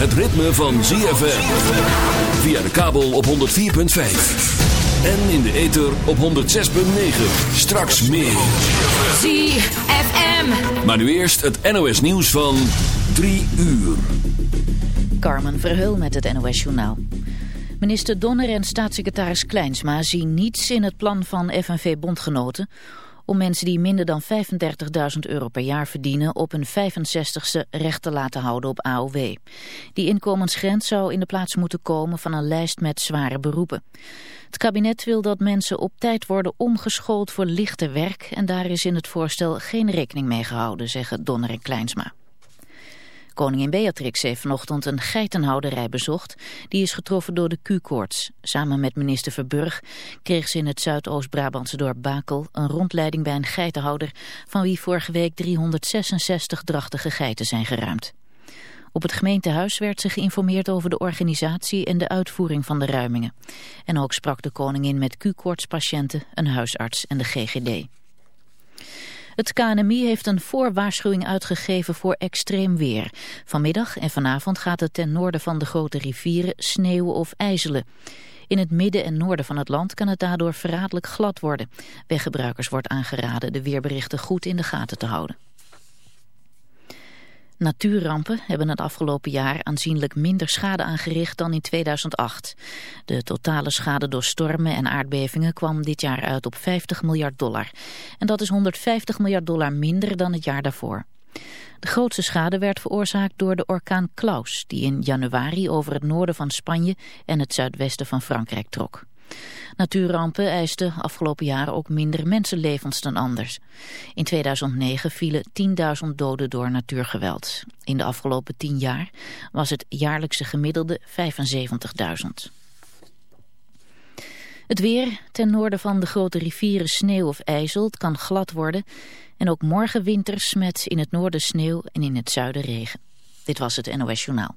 het ritme van ZFM. Via de kabel op 104.5. En in de ether op 106.9. Straks meer. ZFM. Maar nu eerst het NOS nieuws van 3 uur. Carmen Verheul met het NOS Journaal. Minister Donner en staatssecretaris Kleinsma zien niets in het plan van FNV-bondgenoten... om mensen die minder dan 35.000 euro per jaar verdienen op hun 65ste recht te laten houden op AOW. Die inkomensgrens zou in de plaats moeten komen van een lijst met zware beroepen. Het kabinet wil dat mensen op tijd worden omgeschoold voor lichter werk... en daar is in het voorstel geen rekening mee gehouden, zeggen Donner en Kleinsma. Koningin Beatrix heeft vanochtend een geitenhouderij bezocht. Die is getroffen door de Q-koorts. Samen met minister Verburg kreeg ze in het Zuidoost-Brabantse dorp Bakel... een rondleiding bij een geitenhouder... van wie vorige week 366 drachtige geiten zijn geruimd. Op het gemeentehuis werd ze geïnformeerd over de organisatie en de uitvoering van de ruimingen. En ook sprak de koningin met Q-koortspatiënten, een huisarts en de GGD. Het KNMI heeft een voorwaarschuwing uitgegeven voor extreem weer. Vanmiddag en vanavond gaat het ten noorden van de grote rivieren sneeuwen of ijzelen. In het midden en noorden van het land kan het daardoor verraderlijk glad worden. Weggebruikers wordt aangeraden de weerberichten goed in de gaten te houden. Natuurrampen hebben het afgelopen jaar aanzienlijk minder schade aangericht dan in 2008. De totale schade door stormen en aardbevingen kwam dit jaar uit op 50 miljard dollar. En dat is 150 miljard dollar minder dan het jaar daarvoor. De grootste schade werd veroorzaakt door de orkaan Klaus, die in januari over het noorden van Spanje en het zuidwesten van Frankrijk trok. Natuurrampen eisten afgelopen jaren ook minder mensenlevens dan anders. In 2009 vielen 10.000 doden door natuurgeweld. In de afgelopen 10 jaar was het jaarlijkse gemiddelde 75.000. Het weer, ten noorden van de grote rivieren sneeuw of ijzel, het kan glad worden. En ook morgen winters met in het noorden sneeuw en in het zuiden regen. Dit was het NOS Journaal.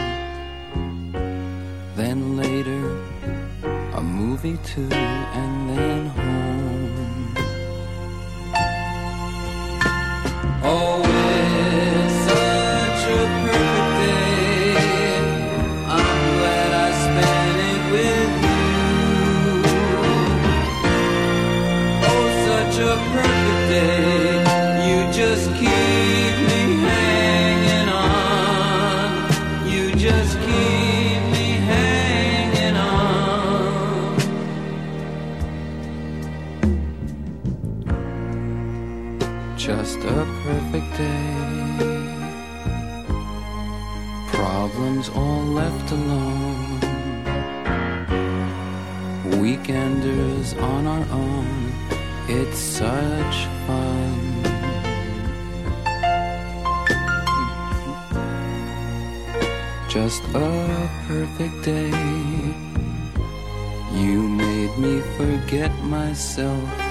and later a movie too, and then home. just a perfect day. You made me forget myself.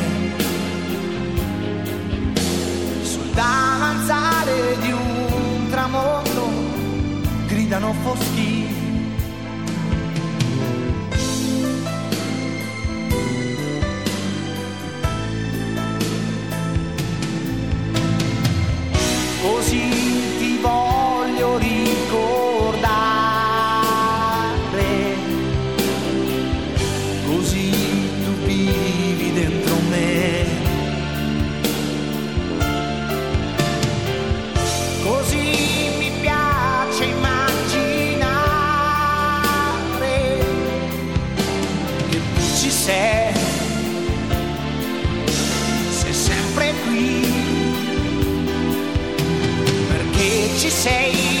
gridano foschi. say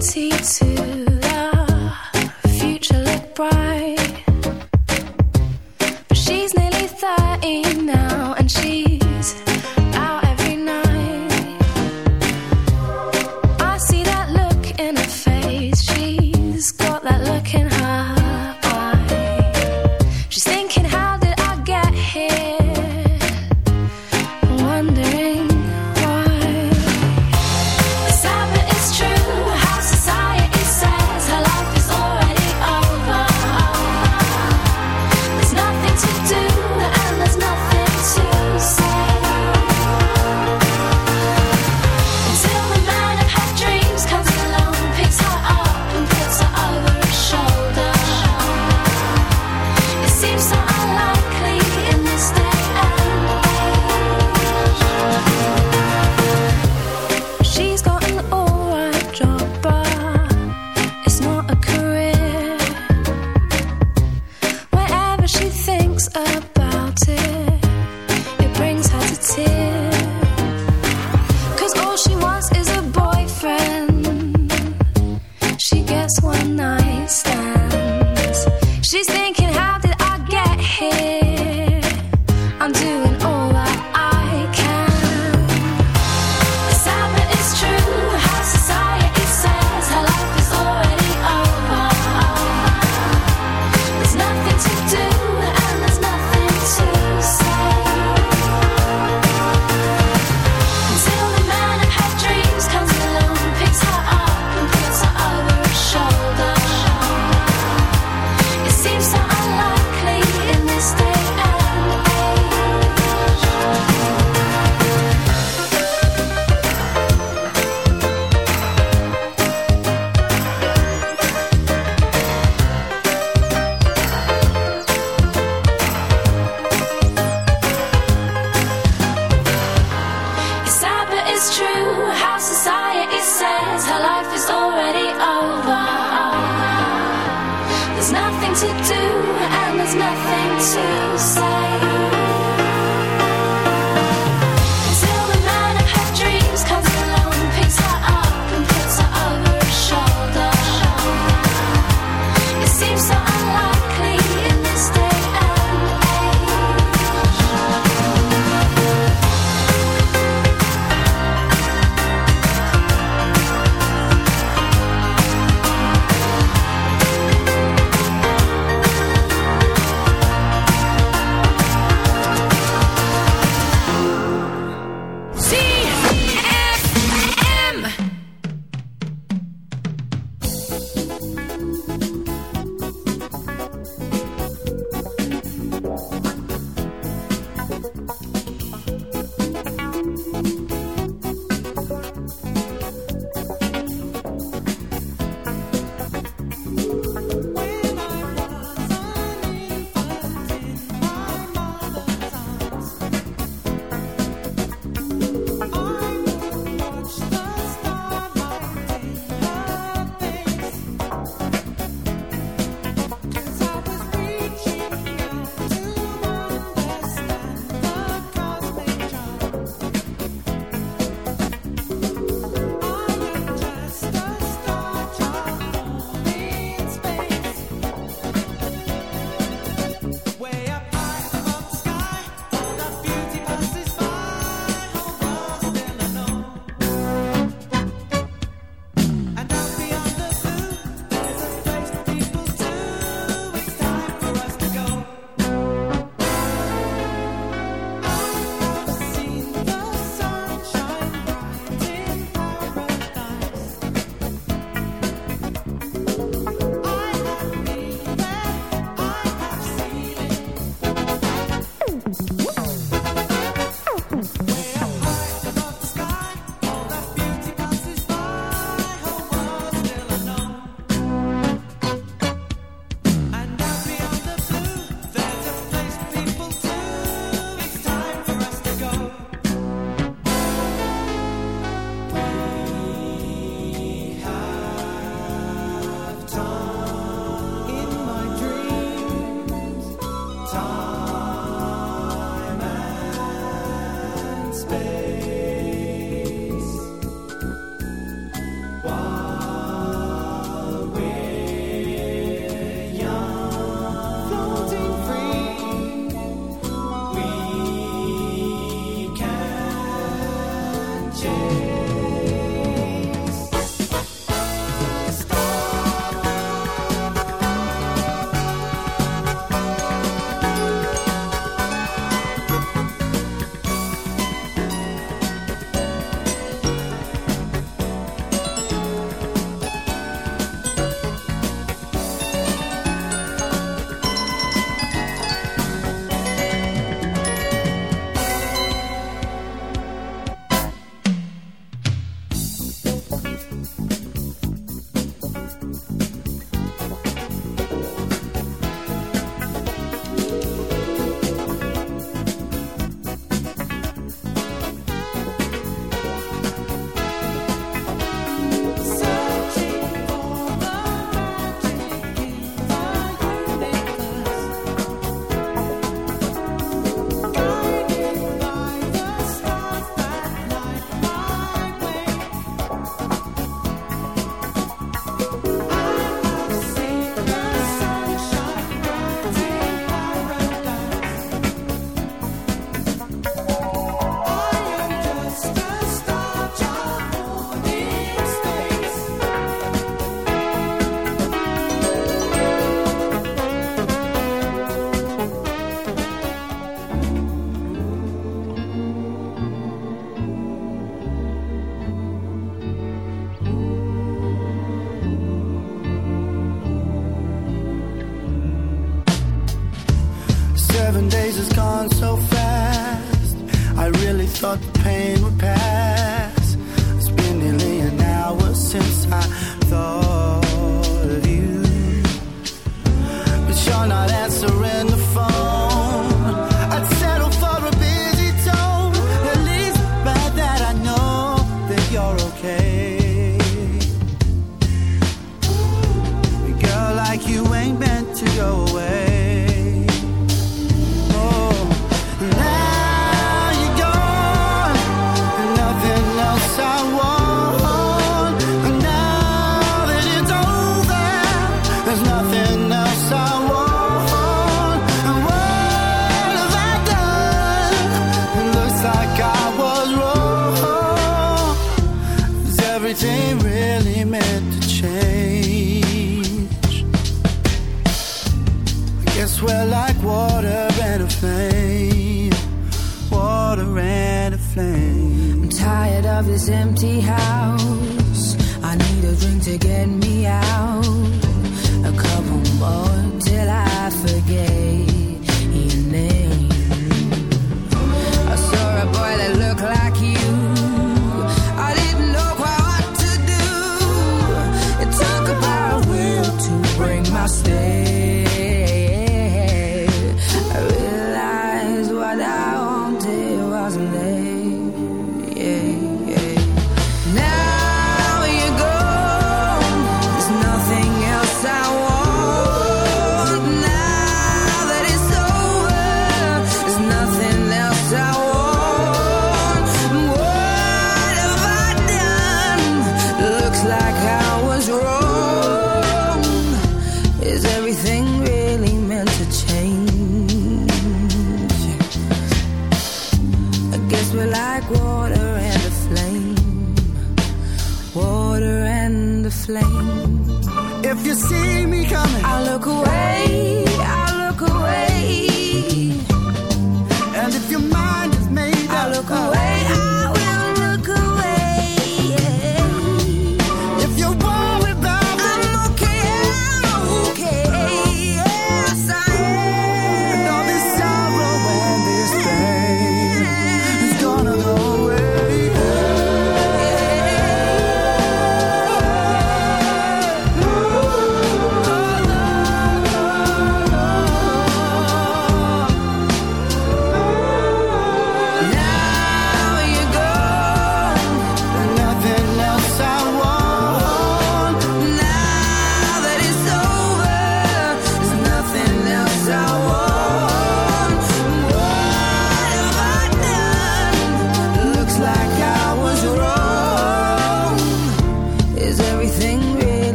Was 22,